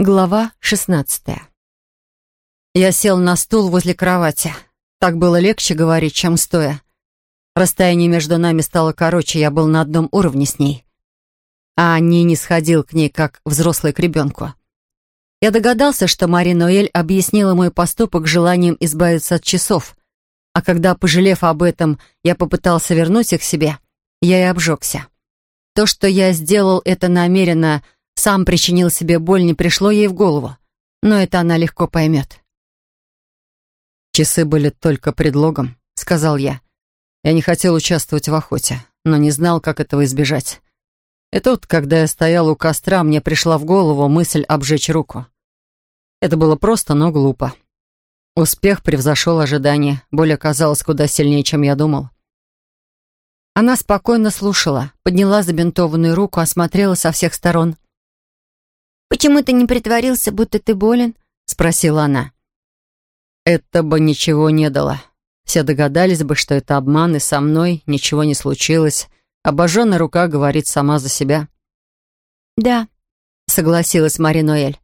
Глава шестнадцатая. Я сел на стул возле кровати. Так было легче говорить, чем стоя. Расстояние между нами стало короче, я был на одном уровне с ней. А не не сходил к ней, как взрослый к ребенку. Я догадался, что Мари Ноэль объяснила мой поступок желанием избавиться от часов. А когда, пожалев об этом, я попытался вернуть их себе, я и обжегся. То, что я сделал это намеренно — сам причинил себе боль, не пришло ей в голову. Но это она легко поймет. «Часы были только предлогом», — сказал я. Я не хотел участвовать в охоте, но не знал, как этого избежать. И тут, когда я стоял у костра, мне пришла в голову мысль обжечь руку. Это было просто, но глупо. Успех превзошел ожидания, боль оказалась куда сильнее, чем я думал. Она спокойно слушала, подняла забинтованную руку, осмотрела со всех сторон — «Почему ты не притворился, будто ты болен?» — спросила она. «Это бы ничего не дало. Все догадались бы, что это обман, и со мной ничего не случилось. Обожженная рука говорит сама за себя». «Да», — согласилась Мари Ноэль.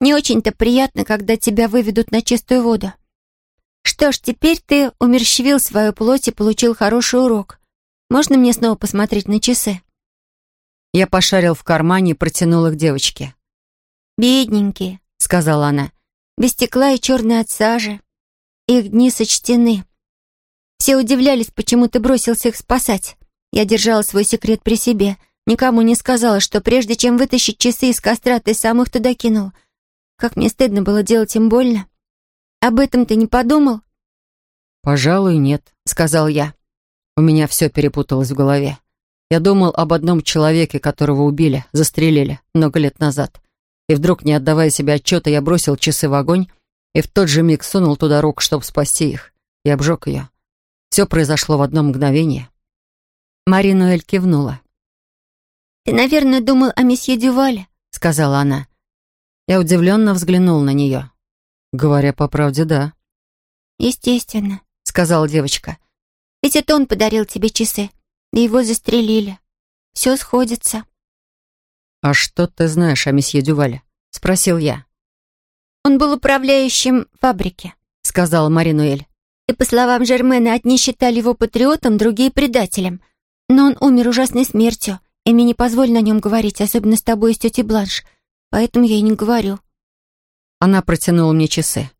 «Не очень-то приятно, когда тебя выведут на чистую воду. Что ж, теперь ты умерщвил свою плоть и получил хороший урок. Можно мне снова посмотреть на часы?» Я пошарил в кармане и протянул их девочке. «Бедненькие», — сказала она, — «без стекла и черной от сажи. Их дни сочтены. Все удивлялись, почему ты бросился их спасать. Я держала свой секрет при себе, никому не сказала, что прежде чем вытащить часы из костра, ты сам их туда кинул. Как мне стыдно было делать им больно. Об этом ты не подумал?» «Пожалуй, нет», — сказал я. У меня все перепуталось в голове. Я думал об одном человеке, которого убили, застрелили много лет назад. И вдруг, не отдавая себе отчета, я бросил часы в огонь и в тот же миг сунул туда руку, чтобы спасти их, и обжег ее. Все произошло в одно мгновение. Мари Ноэль кивнула. «Ты, наверное, думал о месье Дювале», — сказала она. Я удивленно взглянул на нее. Говоря по правде, да. «Естественно», — сказала девочка. «Ведь это он подарил тебе часы, и его застрелили. Все сходится». «А что ты знаешь о месье Дювале?» — спросил я. «Он был управляющим фабрики», — сказала Маринуэль. «И, по словам Жермена, одни считали его патриотом, другие — предателем. Но он умер ужасной смертью, и мне не позволено о нем говорить, особенно с тобой и с тетей Бланш. Поэтому я и не говорю». Она протянула мне часы.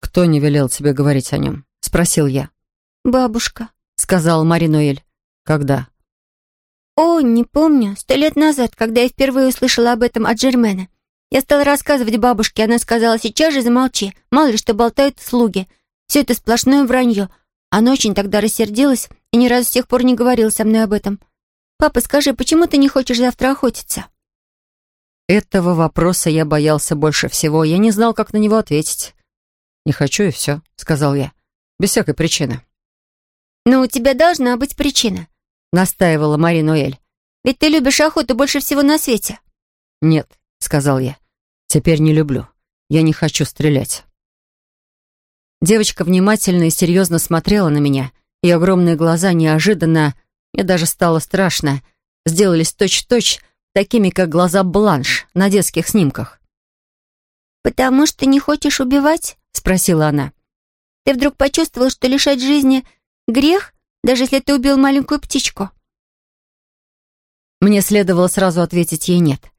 «Кто не велел тебе говорить о нем?» — спросил я. «Бабушка», — сказала Маринуэль. «Когда?» «О, не помню. Сто лет назад, когда я впервые услышала об этом от Джермена. Я стала рассказывать бабушке, она сказала, сейчас же замолчи, мало ли что болтают слуги. Все это сплошное вранье. Она очень тогда рассердилась и ни разу с тех пор не говорила со мной об этом. Папа, скажи, почему ты не хочешь завтра охотиться?» Этого вопроса я боялся больше всего. Я не знал, как на него ответить. «Не хочу, и все», — сказал я. «Без всякой причины». «Но у тебя должна быть причина. — настаивала Мари Ноэль. «Ведь ты любишь охоту больше всего на свете». «Нет», — сказал я. «Теперь не люблю. Я не хочу стрелять». Девочка внимательно и серьезно смотрела на меня, и огромные глаза неожиданно, мне даже стало страшно, сделались точь-в-точь -точь такими, как глаза Бланш на детских снимках. «Потому что не хочешь убивать?» — спросила она. «Ты вдруг почувствовал, что лишать жизни — грех, даже если ты убил маленькую птичку?» Мне следовало сразу ответить ей «нет».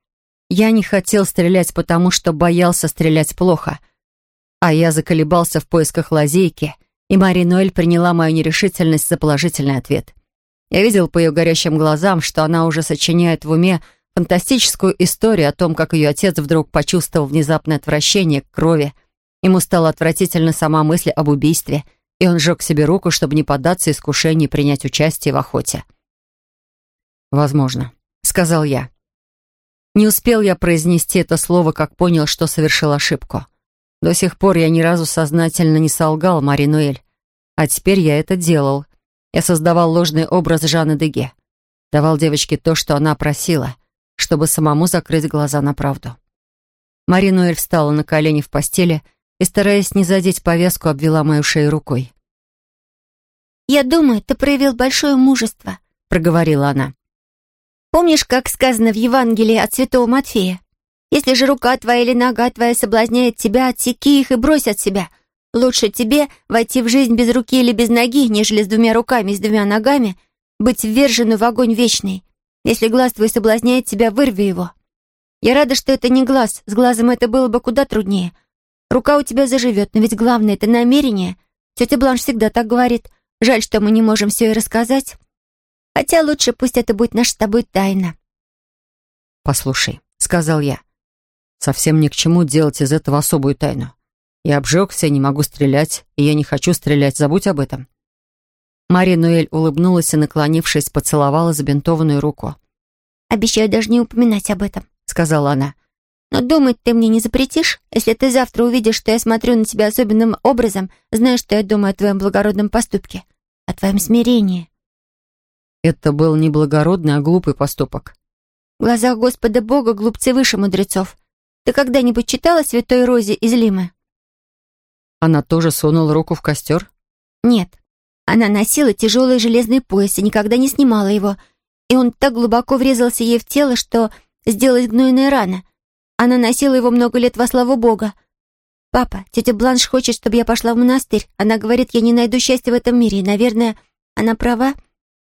Я не хотел стрелять, потому что боялся стрелять плохо. А я заколебался в поисках лазейки, и Мари Ноэль приняла мою нерешительность за положительный ответ. Я видел по ее горящим глазам, что она уже сочиняет в уме фантастическую историю о том, как ее отец вдруг почувствовал внезапное отвращение к крови. Ему стала отвратительна сама мысль об убийстве — и он сжег себе руку, чтобы не поддаться искушению принять участие в охоте. «Возможно», — сказал я. Не успел я произнести это слово, как понял, что совершил ошибку. До сих пор я ни разу сознательно не солгал Мари Нуэль. А теперь я это делал. Я создавал ложный образ Жанны Деге. Давал девочке то, что она просила, чтобы самому закрыть глаза на правду. Мари Нуэль встала на колени в постели и, стараясь не задеть повязку, обвела мою шею рукой. «Я думаю, ты проявил большое мужество», — проговорила она. «Помнишь, как сказано в Евангелии от святого Матфея? Если же рука твоя или нога твоя соблазняет тебя, отсеки их и брось от себя. Лучше тебе войти в жизнь без руки или без ноги, нежели с двумя руками и с двумя ногами, быть ввержену в огонь вечный. Если глаз твой соблазняет тебя, вырви его. Я рада, что это не глаз. С глазом это было бы куда труднее. Рука у тебя заживет, но ведь главное — это намерение. Тетя Бланш всегда так говорит. Жаль, что мы не можем все и рассказать. Хотя лучше пусть это будет наша с тобой тайна. «Послушай», — сказал я, — «совсем ни к чему делать из этого особую тайну. Я обжегся, не могу стрелять, и я не хочу стрелять, забудь об этом». Мария Нуэль улыбнулась и, наклонившись, поцеловала забинтованную руку. «Обещаю даже не упоминать об этом», — сказала она. «Но думать ты мне не запретишь? Если ты завтра увидишь, что я смотрю на тебя особенным образом, знаешь, что я думаю о твоем благородном поступке, о твоем смирении». Это был не благородный, а глупый поступок. В глазах Господа Бога глупцы выше мудрецов. Ты когда-нибудь читала «Святой Розе» из Лимы? Она тоже сунула руку в костер? Нет. Она носила тяжелый железный пояс и никогда не снимала его, и он так глубоко врезался ей в тело, что сделалась гнойная рана. Она носила его много лет во славу Бога. «Папа, тетя Бланш хочет, чтобы я пошла в монастырь. Она говорит, я не найду счастья в этом мире, и, наверное, она права.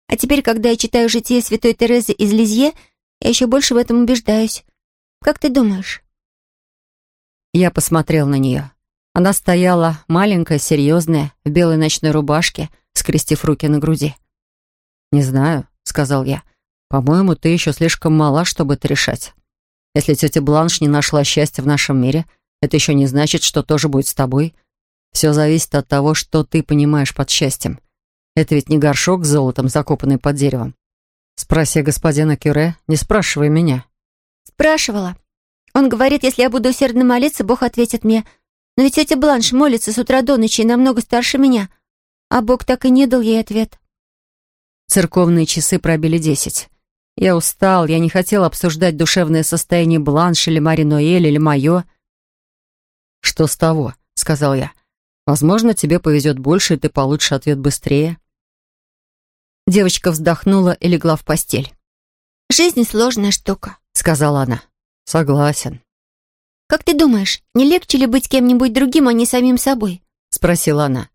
А теперь, когда я читаю житие святой Терезы из Лизье, я еще больше в этом убеждаюсь. Как ты думаешь?» Я посмотрел на нее. Она стояла, маленькая, серьезная, в белой ночной рубашке, скрестив руки на груди. «Не знаю», — сказал я. «По-моему, ты еще слишком мала, чтобы это решать. Если тетя Бланш не нашла счастья в нашем мире, это еще не значит, что тоже будет с тобой. Все зависит от того, что ты понимаешь под счастьем. Это ведь не горшок с золотом, закопанный под деревом. Спроси господина Кюре, не спрашивай меня. Спрашивала. Он говорит, если я буду усердно молиться, Бог ответит мне. Но ведь тетя Бланш молится с утра до ночи и намного старше меня. А Бог так и не дал ей ответ. Церковные часы пробили десять. Я устал, я не хотел обсуждать душевное состояние Бланш или Мари Ноэль или мое. «Что с того?» — сказал я. «Возможно, тебе повезет больше, и ты получишь ответ быстрее». Девочка вздохнула и легла в постель. «Жизнь сложная штука», — сказала она. «Согласен». «Как ты думаешь, не легче ли быть кем-нибудь другим, а не самим собой?» — спросила она.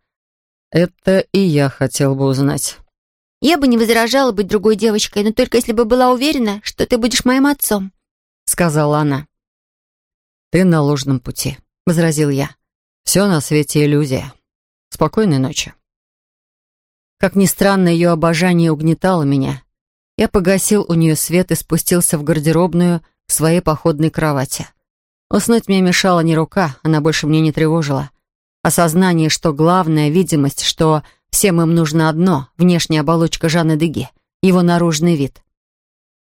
«Это и я хотел бы узнать». «Я бы не возражала быть другой девочкой, но только если бы была уверена, что ты будешь моим отцом», — сказала она. «Ты на ложном пути», — возразил я. «Все на свете иллюзия. Спокойной ночи». Как ни странно, ее обожание угнетало меня. Я погасил у нее свет и спустился в гардеробную к своей походной кровати. Уснуть мне мешала не рука, она больше мне не тревожила. Осознание, что главная видимость, что всем им нужно одно — внешняя оболочка Жанны Деги, его наружный вид.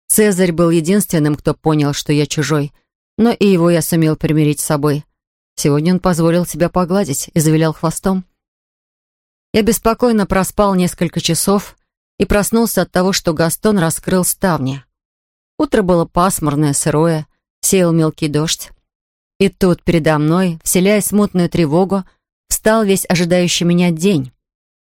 Цезарь был единственным, кто понял, что я чужой, но и его я сумел примирить с собой. Сегодня он позволил себя погладить и завилял хвостом. Я беспокойно проспал несколько часов и проснулся от того, что Гастон раскрыл ставни. Утро было пасмурное, сырое, сеял мелкий дождь. И тут передо мной, вселяя смутную тревогу, встал весь ожидающий меня день.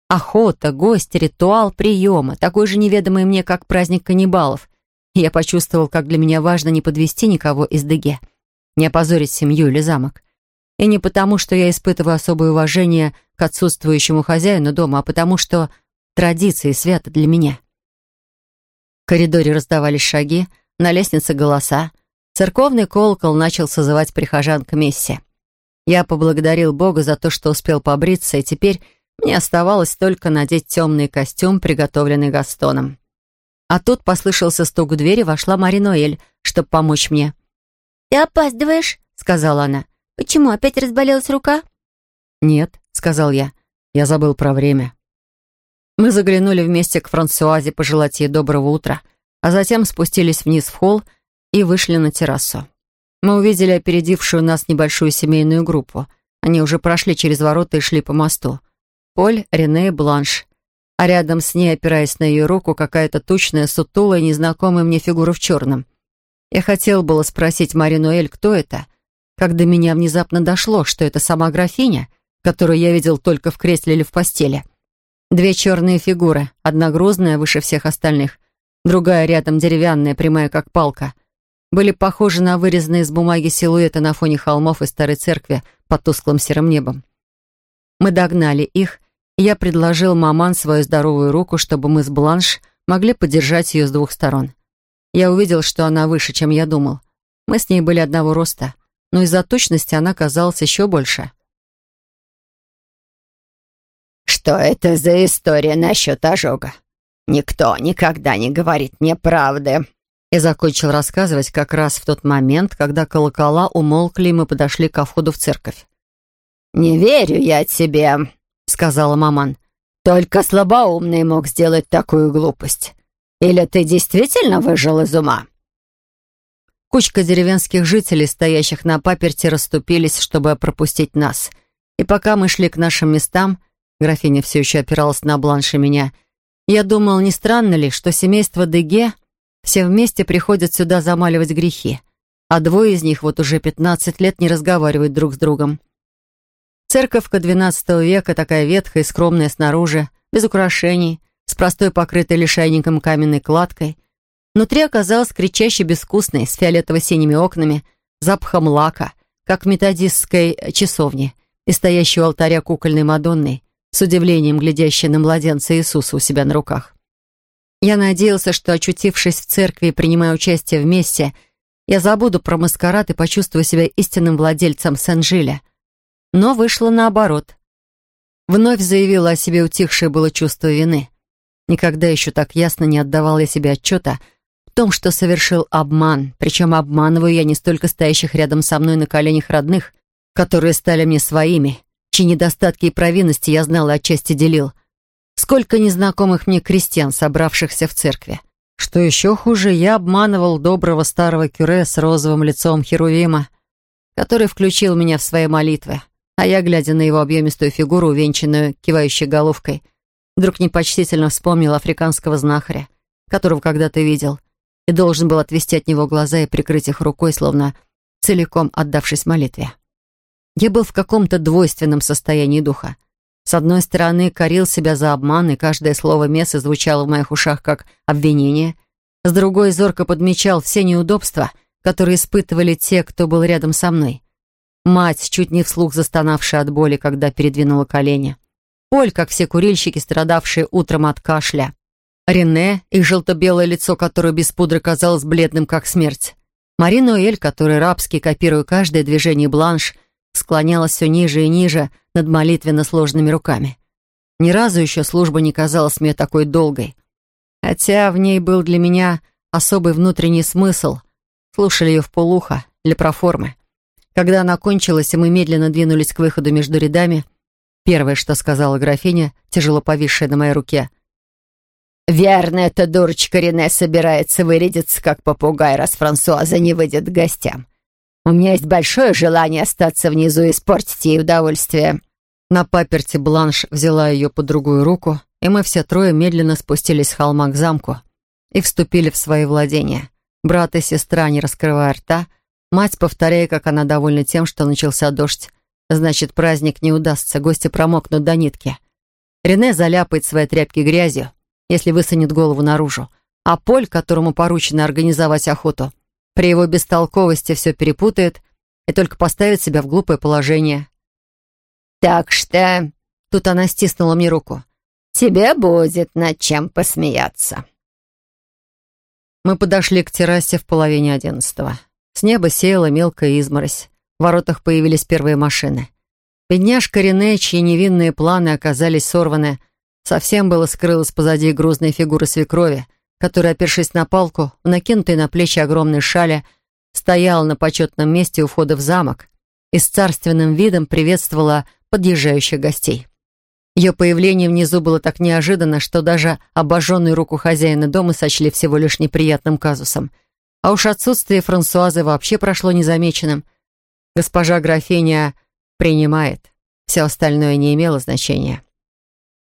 Охота, гости, ритуал приема, такой же неведомый мне, как праздник каннибалов. я почувствовал, как для меня важно не подвести никого из Деге, не опозорить семью или замок. И не потому, что я испытываю особое уважение к отсутствующему хозяину дома, а потому что традиции святы для меня. В коридоре раздавались шаги, на лестнице голоса. Церковный колокол начал созывать прихожан к мессе. Я поблагодарил Бога за то, что успел побриться, и теперь мне оставалось только надеть темный костюм, приготовленный Gaстоном. А тут послышался стук в двери, вошла Мари Ноэль, чтобы помочь мне. «Ты опаздываешь», — сказала она. «Почему, опять разболелась рука?» «Нет», — сказал я. «Я забыл про время». Мы заглянули вместе к Франсуазе пожелать ей доброго утра, а затем спустились вниз в холл и вышли на террасу. Мы увидели опередившую нас небольшую семейную группу. Они уже прошли через ворота и шли по мосту. Поль, Рене Бланш. А рядом с ней, опираясь на ее руку, какая-то тучная, сутулая, незнакомая мне фигура в черном. Я хотел было спросить Маринуэль, кто это — до меня внезапно дошло, что это сама графиня, которую я видел только в кресле или в постели. Две черные фигуры, одна грузная, выше всех остальных, другая рядом деревянная, прямая как палка. были похожи на вырезанные из бумаги силуэты на фоне холмов и старой церкви под тусклым серым небом. Мы догнали их, я предложил маман свою здоровую руку, чтобы мы с Бланш могли поддержать ее с двух сторон. Я увидел, что она выше, чем я думал. Мы с ней были одного роста, но из-за точности она казалась еще больше. «Что это за история насчет ожога? Никто никогда не говорит мне правды», и закончил рассказывать как раз в тот момент, когда колокола умолкли, и мы подошли ко входу в церковь. «Не верю я тебе», — сказала маман. «Только слабоумный мог сделать такую глупость. Или ты действительно выжил из ума?» Кучка деревенских жителей, стоящих на паперти, расступились, чтобы пропустить нас. И пока мы шли к нашим местам, графиня все еще опиралась на бланш меня, я думал, не странно ли, что семейство Деге все вместе приходят сюда замаливать грехи, а двое из них вот уже 15 лет не разговаривают друг с другом. Церковка XII века, такая ветхая и скромная снаружи, без украшений, с простой покрытой лишайником каменной кладкой. Внутри оказалась кричаще безвкусной, с фиолетово-синими окнами, запахом лака, как в методистской часовне, и стоящей у алтаря кукольной Мадонной, с удивлением глядящей на младенца Иисуса у себя на руках. Я надеялся, что, очутившись в церкви и принимая участие вместе, я забуду про маскарад и почувствую себя истинным владельцем Сен-Жиля. Но вышло наоборот. Вновь заявила о себе утихшее было чувство вины. Никогда еще так ясно не отдавал я себе отчета в том, что совершил обман, причем обманываю я не столько стоящих рядом со мной на коленях родных, которые стали мне своими, чьи недостатки и провинности я знал и отчасти делил, Сколько незнакомых мне крестьян, собравшихся в церкви. Что еще хуже, я обманывал доброго старого кюре с розовым лицом Херувима, который включил меня в свои молитвы, а я, глядя на его объемистую фигуру, увенчанную кивающей головкой, вдруг непочтительно вспомнил африканского знахаря, которого когда-то видел, и должен был отвести от него глаза и прикрыть их рукой, словно целиком отдавшись молитве. Я был в каком-то двойственном состоянии духа. С одной стороны, корил себя за обман, и каждое слово Мессы звучало в моих ушах как обвинение. С другой, зорко подмечал все неудобства, которые испытывали те, кто был рядом со мной. Мать, чуть не вслух застонавшая от боли, когда передвинула колени. Поль, как все курильщики, страдавшие утром от кашля. Рене, их желто-белое лицо, которое без пудры казалось бледным, как смерть. Марина Уэль, который рабски, копируя каждое движение бланш, склонялась все ниже и ниже над молитвенно сложными руками. Ни разу еще служба не казалась мне такой долгой. Хотя в ней был для меня особый внутренний смысл. Слушали ее в полухо, для проформы. Когда она кончилась, и мы медленно двинулись к выходу между рядами, первое, что сказала графиня, тяжело повисшая на моей руке. «Верно, эта дурочка Рене собирается вырядиться, как попугай, раз Франсуаза не выйдет к гостям. У меня есть большое желание остаться внизу и испортить ей удовольствие». На паперти Бланш взяла ее под другую руку, и мы все трое медленно спустились с холма к замку и вступили в свои владения. Брат и сестра, не раскрывая рта, мать, повторяя, как она довольна тем, что начался дождь. Значит, праздник не удастся, гости промокнут до нитки. Рене заляпает свои тряпки грязью, если высунет голову наружу, а Поль, которому поручено организовать охоту, при его бестолковости все перепутает и только поставит себя в глупое положение. «Так что...» Тут она стиснула мне руку. «Тебе будет над чем посмеяться». Мы подошли к террасе в половине одиннадцатого. С неба сеяла мелкая изморозь. В воротах появились первые машины. Бедняжка Рене, чьи невинные планы оказались сорваны, совсем было скрылась позади грузной фигуры свекрови — который, опершись на палку, в накинутой на плечи огромной шали, стоял на почетном месте у входа в замок и с царственным видом приветствовала подъезжающих гостей. Ее появление внизу было так неожиданно, что даже обожженную руку хозяина дома сочли всего лишь неприятным казусом. А уж отсутствие Франсуазы вообще прошло незамеченным. Госпожа графиня принимает. Все остальное не имело значения.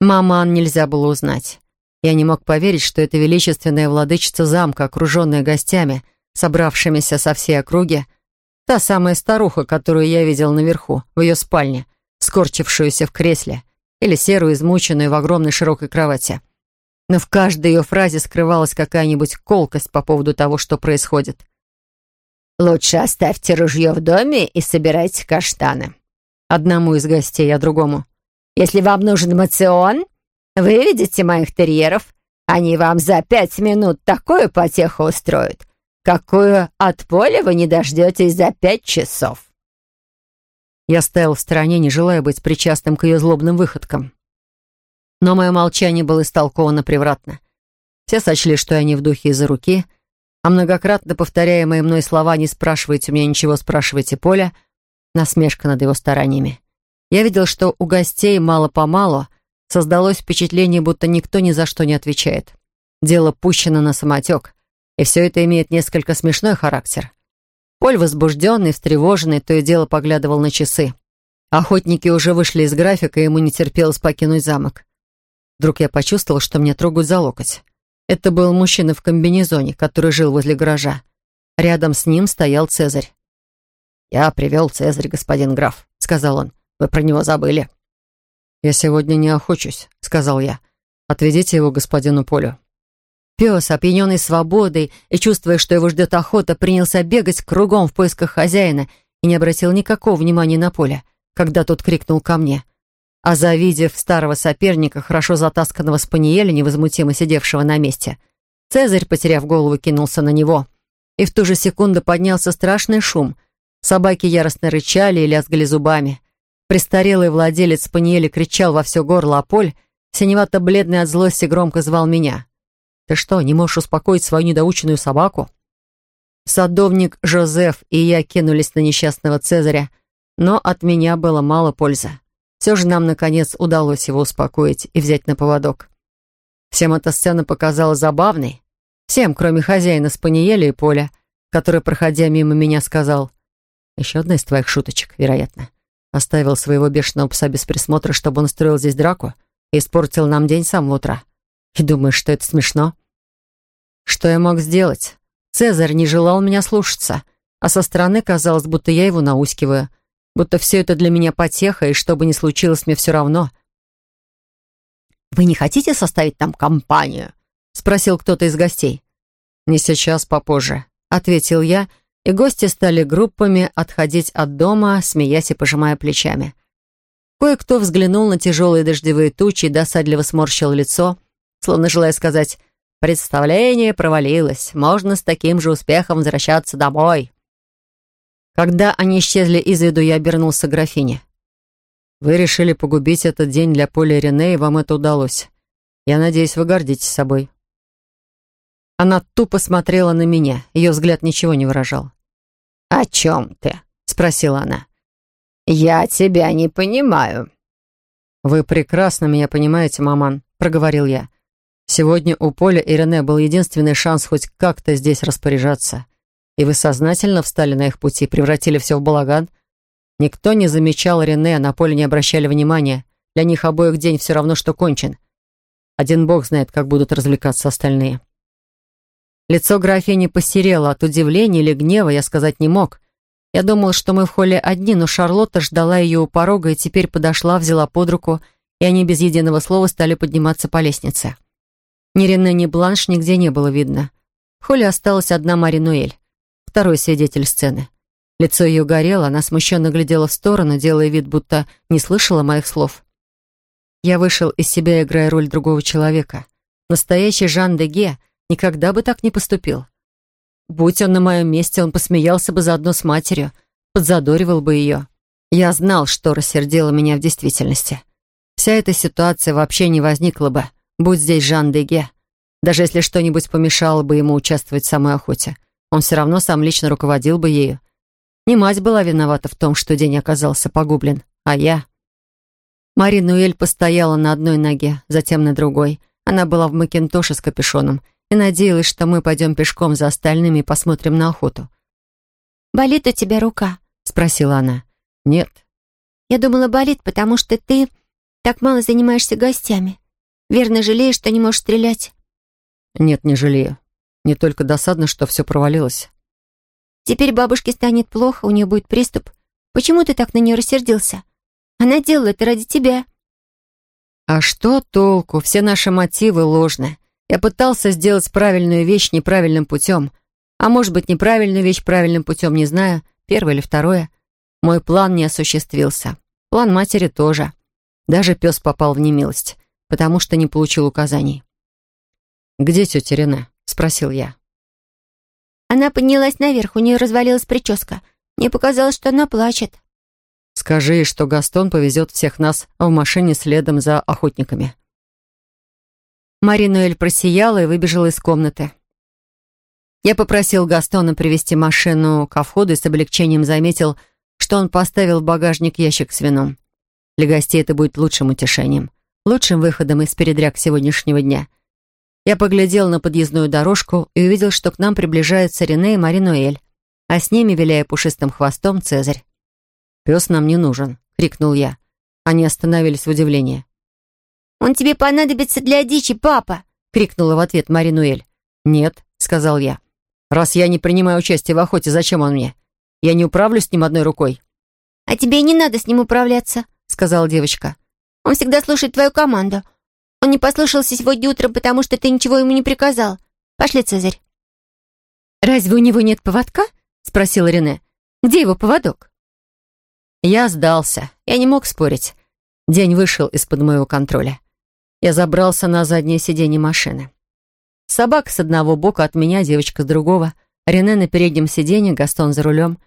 Маман нельзя было узнать. Я не мог поверить, что эта величественная владычица замка, окруженная гостями, собравшимися со всей округи, та самая старуха, которую я видел наверху, в ее спальне, скорчившуюся в кресле, или серую, измученную в огромной широкой кровати. Но в каждой ее фразе скрывалась какая-нибудь колкость по поводу того, что происходит. Лучше оставьте ружье в доме и собирайте каштаны. Одному из гостей, а другому. Если вам нужен мацион, выведите моих терьеров. Они вам за пять минут такую потеху устроят, какую от поля вы не дождетесь за пять часов. Я стоял в стороне, не желая быть причастным к ее злобным выходкам. Но мое молчание было истолковано превратно. Все сочли, что я не в духе из-за руки, а многократно повторяемые мной слова «не спрашивайте у меня ничего, спрашивайте Поля» насмешка над его стараниями. Я видел, что у гостей мало-помалу создалось впечатление, будто никто ни за что не отвечает. Дело пущено на самотек, и все это имеет несколько смешной характер. Поль, возбужденный, встревоженный, то и дело поглядывал на часы. Охотники уже вышли из графика, и ему не терпелось покинуть замок. Вдруг я почувствовал, что мне трогают за локоть. Это был мужчина в комбинезоне, который жил возле гаража. Рядом с ним стоял Цезарь. «Я привел Цезарь, господин граф», — сказал он. «Вы про него забыли». «Я сегодня не охочусь», — сказал я. «Отведите его господину Полю». Пес, опьяненный свободой и чувствуя, что его ждет охота, принялся бегать кругом в поисках хозяина и не обратил никакого внимания на Поля, когда тот крикнул ко мне. А завидев старого соперника, хорошо затасканного спаниеля, невозмутимо сидевшего на месте, Цезарь, потеряв голову, кинулся на него. И в ту же секунду поднялся страшный шум. Собаки яростно рычали и лязгали зубами. Престарелый владелец спаниеля кричал во все горло, а Поль, синевато-бледный от злости, громко звал меня. Ты что, не можешь успокоить свою недоученную собаку?» Садовник Жозеф и я кинулись на несчастного Цезаря, но от меня было мало пользы. Все же нам, наконец, удалось его успокоить и взять на поводок. Всем эта сцена показалась забавной. Всем, кроме хозяина Спаниеля и Поля, который, проходя мимо меня, сказал, «Еще одна из твоих шуточек, вероятно. Оставил своего бешеного пса без присмотра, чтобы он устроил здесь драку и испортил нам день с самого утра. И думаешь, что это смешно? Что я мог сделать? Цезарь не желал меня слушаться, а со стороны казалось, будто я его наускиваю, будто все это для меня потеха, и что бы ни случилось, мне все равно. «Вы не хотите составить там компанию?» — спросил кто-то из гостей. «Не сейчас, попозже», — ответил я, и гости стали группами отходить от дома, смеясь и пожимая плечами. Кое-кто взглянул на тяжелые дождевые тучи и досадливо сморщил лицо — словно желая сказать «Представление провалилось, можно с таким же успехом возвращаться домой». Когда они исчезли из виду, я обернулся к графине. «Вы решили погубить этот день для Поля Рене, и вам это удалось. Я надеюсь, вы гордитесь собой». Она тупо смотрела на меня, ее взгляд ничего не выражал. «О чем ты?» — спросила она. «Я тебя не понимаю». «Вы прекрасно меня понимаете, маман», — проговорил я. Сегодня у Поля и Рене был единственный шанс хоть как-то здесь распоряжаться. И вы сознательно встали на их пути, превратили все в балаган. Никто не замечал Рене, на Поле не обращали внимания. Для них обоих день все равно, что кончен. Один бог знает, как будут развлекаться остальные. Лицо графини посерело от удивления или гнева, я сказать не мог. Я думал, что мы в холле одни, но Шарлотта ждала ее у порога и теперь подошла, взяла под руку, и они без единого слова стали подниматься по лестнице. Ни Рене, ни Бланш нигде не было видно. В холле осталась одна Маринуэль, второй свидетель сцены. Лицо ее горело, она смущенно глядела в сторону, делая вид, будто не слышала моих слов. Я вышел из себя, играя роль другого человека. Настоящий Жан де Ге никогда бы так не поступил. Будь он на моем месте, он посмеялся бы заодно с матерью, подзадоривал бы ее. Я знал, что рассердило меня в действительности. Вся эта ситуация вообще не возникла бы, Будь здесь Жан Деге, даже если что-нибудь помешало бы ему участвовать в самой охоте, он все равно сам лично руководил бы ею. Не мать была виновата в том, что день оказался погублен, а я. Маринуэль постояла на одной ноге, затем на другой. Она была в макинтоше с капюшоном и надеялась, что мы пойдем пешком за остальными и посмотрим на охоту. «Болит у тебя рука?» — спросила она. «Нет». «Я думала, болит, потому что ты так мало занимаешься гостями. Верно жалеешь, что не можешь стрелять?» «Нет, не жалею. Не только досадно, что все провалилось». «Теперь бабушке станет плохо, у нее будет приступ. Почему ты так на нее рассердился? Она делала это ради тебя». «А что толку? Все наши мотивы ложны. Я пытался сделать правильную вещь неправильным путем, а может быть, неправильную вещь правильным путем, не знаю, первое или второе. Мой план не осуществился. План матери тоже. Даже пес попал в немилость, потому что не получил указаний. «Где тетя Рене?» — спросил я. Она поднялась наверх, у нее развалилась прическа. Мне показалось, что она плачет. «Скажи ей, что Гастон повезет всех нас в машине следом за охотниками». Маринуэль просияла и выбежала из комнаты. Я попросил Гастона привести машину ко входу и с облегчением заметил, что он поставил в багажник ящик с вином. Для гостей это будет лучшим утешением, лучшим выходом из передряг сегодняшнего дня. Я поглядел на подъездную дорожку и увидел, что к нам приближаются Рене и Маринуэль, а с ними, виляя пушистым хвостом, Цезарь. «Пес нам не нужен», — крикнул я. Они остановились в удивлении. «Он тебе понадобится для дичи, папа!» — крикнула в ответ Маринуэль. «Нет», — сказал я. «Раз я не принимаю участие в охоте, зачем он мне? Я не управлюсь с ним одной рукой». «А тебе и не надо с ним управляться», — сказала девочка. «Он всегда слушает твою команду. Он не послушался сегодня утром, потому что ты ничего ему не приказал. Пошли, Цезарь». «Разве у него нет поводка?» — спросила Рене. «Где его поводок?» Я сдался. Я не мог спорить. День вышел из-под моего контроля. Я забрался на заднее сиденье машины. Собака с одного бока от меня, девочка с другого. Рене на переднем сиденье, Гастон за рулем.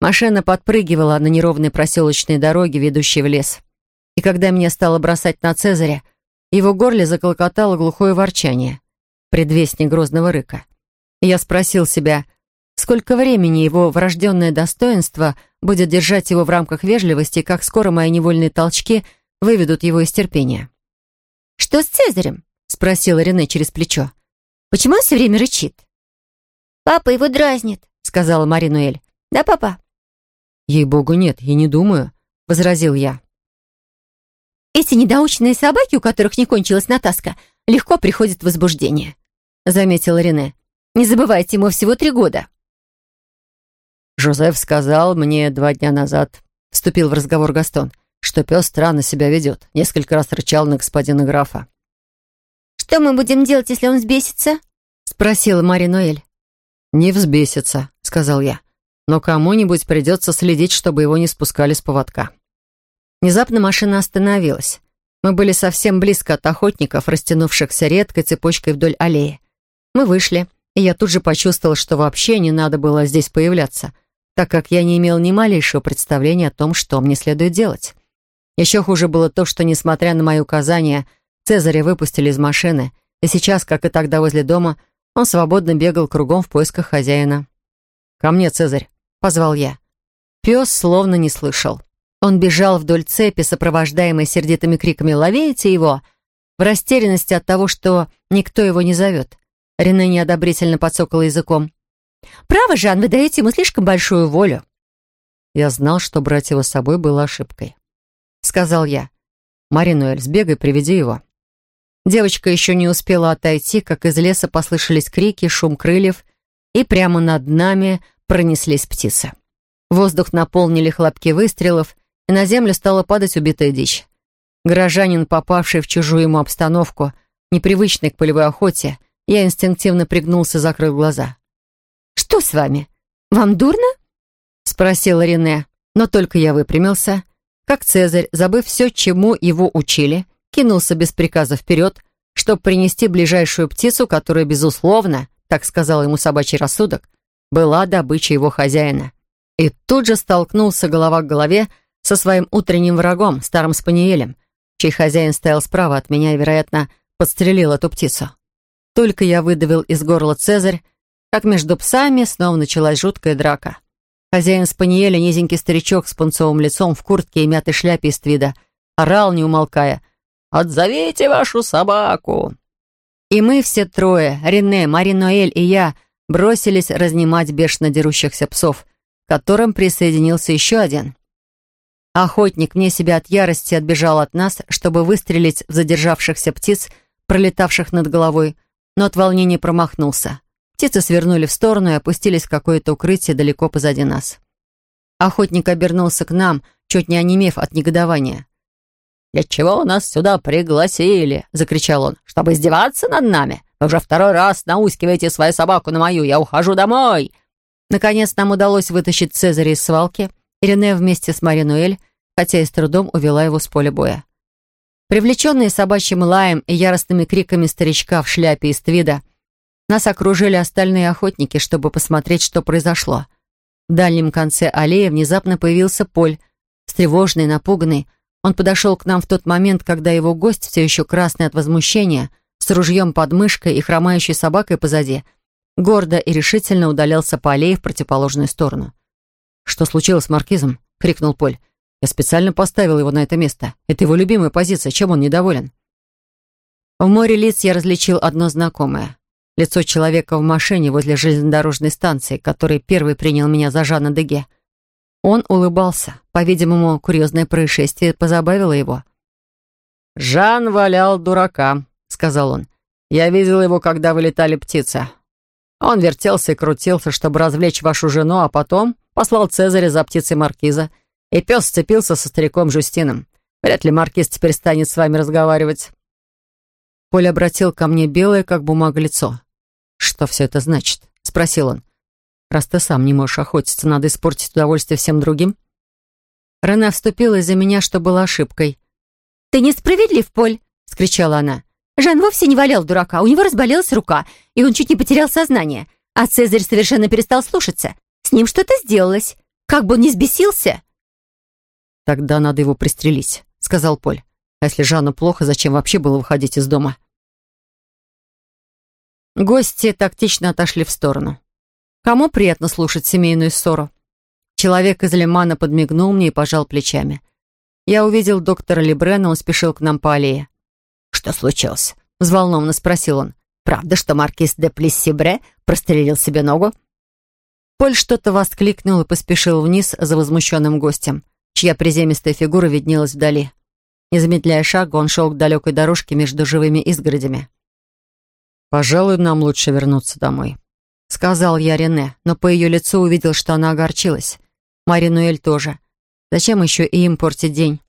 Машина подпрыгивала на неровной проселочной дороге, ведущей в лес. И когда меня стало бросать на Цезаря, его горле заколкотало глухое ворчание, предвестник грозного рыка. И я спросил себя, сколько времени его врожденное достоинство будет держать его в рамках вежливости, и как скоро мои невольные толчки выведут его из терпения. «Что с Цезарем?» — спросила Рене через плечо. «Почему он все время рычит?» «Папа его дразнит», — сказала Маринуэль. «Да, папа?» «Ей-богу, нет, я не думаю», — возразил я. «Эти недоученные собаки, у которых не кончилась натаска, легко приходят в возбуждение», — заметила Рене. «Не забывайте, ему всего три года». «Жозеф сказал мне два дня назад», — вступил в разговор Гастон, «что пес странно себя ведет. Несколько раз рычал на господина графа». «Что мы будем делать, если он взбесится?» — спросила Мари Ноэль. «Не взбесится», — сказал я но кому-нибудь придется следить, чтобы его не спускали с поводка. Внезапно машина остановилась. Мы были совсем близко от охотников, растянувшихся редкой цепочкой вдоль аллеи. Мы вышли, и я тут же почувствовал, что вообще не надо было здесь появляться, так как я не имел ни малейшего представления о том, что мне следует делать. Еще хуже было то, что, несмотря на мои указания, Цезаря выпустили из машины, и сейчас, как и тогда возле дома, он свободно бегал кругом в поисках хозяина. «Ко мне, Цезарь!» — позвал я. Пес словно не слышал. Он бежал вдоль цепи, сопровождаемый сердитыми криками «Ловите его!» в растерянности от того, что никто его не зовет. Рене неодобрительно подсокала языком. «Право, Жан, вы даете ему слишком большую волю». Я знал, что брать его с собой было ошибкой. Сказал я. «Маринуэль, сбегай, приведи его». Девочка еще не успела отойти, как из леса послышались крики, шум крыльев, и прямо над нами пронеслись птицы. Воздух наполнили хлопки выстрелов, и на землю стала падать убитая дичь. Горожанин, попавший в чужую ему обстановку, непривычный к полевой охоте, я инстинктивно пригнулся, закрыл глаза. «Что с вами? Вам дурно?» — спросила Рене, но только я выпрямился, как Цезарь, забыв все, чему его учили, кинулся без приказа вперед, чтобы принести ближайшую птицу, которая, безусловно, так сказал ему собачий рассудок, была добыча его хозяина. И тут же столкнулся голова к голове со своим утренним врагом, старым спаниелем, чей хозяин стоял справа от меня и, вероятно, подстрелил эту птицу. Только я выдавил из горла Цезарь, как между псами снова началась жуткая драка. Хозяин спаниеля, низенький старичок с пунцовым лицом в куртке и мятой шляпе из твида, орал, не умолкая. «Отзовите вашу собаку!» И мы все трое, Рене, Мари Ноэль и я — бросились разнимать бешено дерущихся псов, к которым присоединился еще один. Охотник вне себя от ярости отбежал от нас, чтобы выстрелить в задержавшихся птиц, пролетавших над головой, но от волнения промахнулся. Птицы свернули в сторону и опустились в какое-то укрытие далеко позади нас. Охотник обернулся к нам, чуть не онемев от негодования. «Для чего нас сюда пригласили?» — закричал он. «Чтобы издеваться над нами? Вы уже второй раз наускиваете свою собаку на мою. Я ухожу домой!» Наконец нам удалось вытащить Цезаря из свалки, и Рене вместе с Маринуэль, хотя и с трудом, увела его с поля боя. Привлеченные собачьим лаем и яростными криками старичка в шляпе из твида, нас окружили остальные охотники, чтобы посмотреть, что произошло. В дальнем конце аллеи внезапно появился Поль, встревоженный, напуганный. Он подошел к нам в тот момент, когда его гость, все еще красный от возмущения, с ружьем под мышкой и хромающей собакой позади, гордо и решительно удалялся по аллее в противоположную сторону. «Что случилось с маркизом?» — крикнул Поль. «Я специально поставил его на это место. Это его любимая позиция. Чем он недоволен?» В море лиц я различил одно знакомое. Лицо человека в машине возле железнодорожной станции, который первый принял меня за Жана Деге. Он улыбался. По-видимому, курьезное происшествие позабавило его. «Жан валял дурака», — сказал он. «Я видел его, когда вылетали птицы. Он вертелся и крутился, чтобы развлечь вашу жену, а потом послал Цезаря за птицей маркиза, и пес сцепился со стариком Жустином. Вряд ли маркиз теперь станет с вами разговаривать». Поль обратил ко мне белое, как бумага, лицо. «Что все это значит?» — спросил он. «Раз ты сам не можешь охотиться, надо испортить удовольствие всем другим?» Рене вступила из-за меня, что было ошибкой. «Ты несправедлив, Поль!» — скричала она. «Жан вовсе не валял дурака, у него разболелась рука, и он чуть не потерял сознание. А Цезарь совершенно перестал слушаться. С ним что-то сделалось. Как бы он не сбесился!» «Тогда надо его пристрелить», — сказал Поль. «А если Жанну плохо, зачем вообще было выходить из дома?» Гости тактично отошли в сторону. Кому приятно слушать семейную ссору? Человек из Лимана подмигнул мне и пожал плечами. Я увидел доктора Лебрена, он спешил к нам по аллее. «Что случилось?» — взволнованно спросил он. «Правда, что маркиз де Плессибре прострелил себе ногу?» Поль что-то воскликнул и поспешил вниз за возмущенным гостем, чья приземистая фигура виднелась вдали. Не замедляя шага, он шел к далекой дорожке между живыми изгородями. «Пожалуй, нам лучше вернуться домой», — сказал я Рене, но по ее лицу увидел, что она огорчилась. Маринуэль тоже. Зачем еще и им портить день?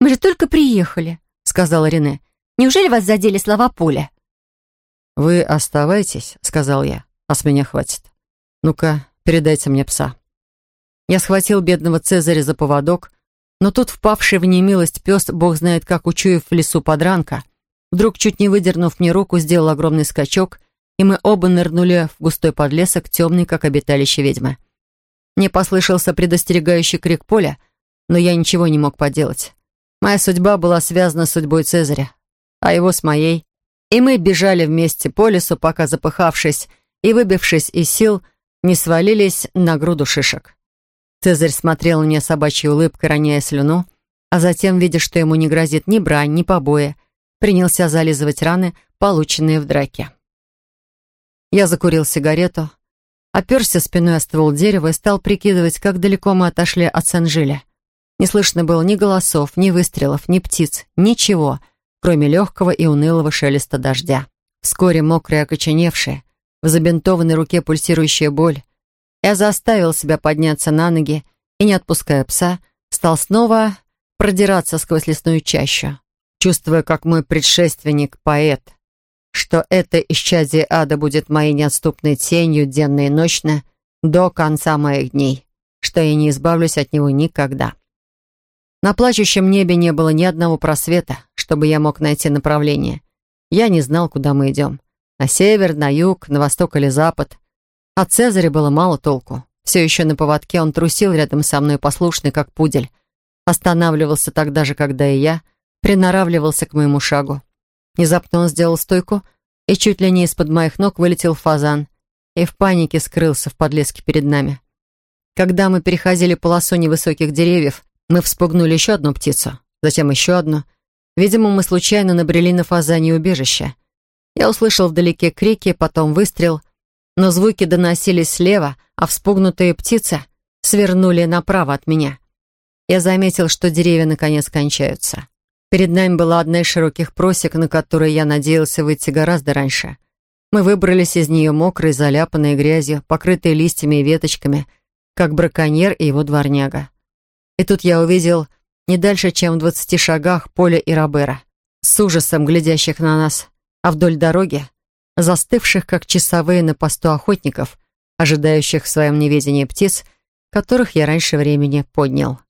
«Мы же только приехали», — сказала Рене. «Неужели вас задели слова Поля?» «Вы оставайтесь», — сказал я, — «а с меня хватит. Ну-ка, передайте мне пса». Я схватил бедного Цезаря за поводок, но тут впавший в немилость пес, бог знает как учуяв в лесу подранка, Вдруг, чуть не выдернув мне руку, сделал огромный скачок, и мы оба нырнули в густой подлесок, темный, как обиталище ведьмы. Мне послышался предостерегающий крик поля, но я ничего не мог поделать. Моя судьба была связана с судьбой Цезаря, а его с моей. И мы бежали вместе по лесу, пока, запыхавшись и выбившись из сил, не свалились на груду шишек. Цезарь смотрел на меня собачьей улыбкой, роняя слюну, а затем, видя, что ему не грозит ни брань, ни побои, принялся зализывать раны, полученные в драке. Я закурил сигарету, оперся спиной о ствол дерева и стал прикидывать, как далеко мы отошли от Сен-Жиля. Не слышно было ни голосов, ни выстрелов, ни птиц, ничего, кроме легкого и унылого шелеста дождя. Вскоре мокрая, окоченевшая, в забинтованной руке пульсирующая боль. Я заставил себя подняться на ноги и, не отпуская пса, стал снова продираться сквозь лесную чащу чувствуя, как мой предшественник, поэт, что это исчадие ада будет моей неотступной тенью денно и ночно до конца моих дней, что я не избавлюсь от него никогда. На плачущем небе не было ни одного просвета, чтобы я мог найти направление. Я не знал, куда мы идем. На север, на юг, на восток или запад. От Цезаря было мало толку. Все еще на поводке он трусил рядом со мной, послушный, как пудель. Останавливался тогда же, когда и я, приноравливался к моему шагу. Внезапно он сделал стойку, и чуть ли не из-под моих ног вылетел фазан и в панике скрылся в подлеске перед нами. Когда мы переходили полосу невысоких деревьев, мы вспугнули еще одну птицу, затем еще одну. Видимо, мы случайно набрели на фазане убежище. Я услышал вдалеке крики, потом выстрел, но звуки доносились слева, а вспугнутые птицы свернули направо от меня. Я заметил, что деревья наконец кончаются. Перед нами была одна из широких просек, на которой я надеялся выйти гораздо раньше. Мы выбрались из нее мокрые, заляпанные грязью, покрытые листьями и веточками, как браконьер и его дворняга. И тут я увидел не дальше, чем в двадцати шагах Поля и Робера, с ужасом глядящих на нас, а вдоль дороги застывших, как часовые на посту охотников, ожидающих в своем неведении птиц, которых я раньше времени поднял.